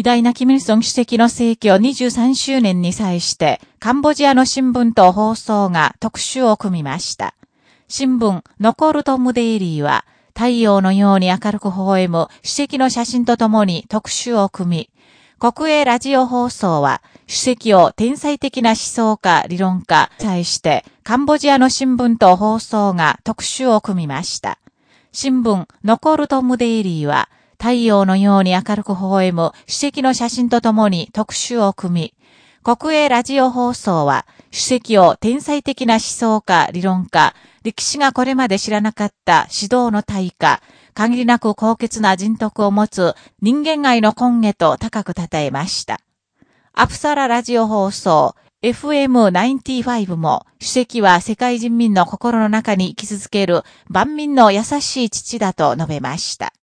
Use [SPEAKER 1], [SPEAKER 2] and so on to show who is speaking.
[SPEAKER 1] 偉大なキミルソン主席の逝去23周年に際して、カンボジアの新聞と放送が特集を組みました。新聞、残るトムデイリーは、太陽のように明るく微笑む主席の写真とともに特集を組み、国営ラジオ放送は、主席を天才的な思想家、理論家、際して、カンボジアの新聞と放送が特集を組みました。新聞、残るトムデイリーは、太陽のように明るく微笑む主席の写真とともに特集を組み、国営ラジオ放送は、主席を天才的な思想家、理論家、歴史がこれまで知らなかった指導の対価、限りなく高潔な人徳を持つ人間愛の根へと高く称えました。アプサララジオ放送、FM95 も、主席は世界人民の心の中に生き続ける万民の優しい父だと述べました。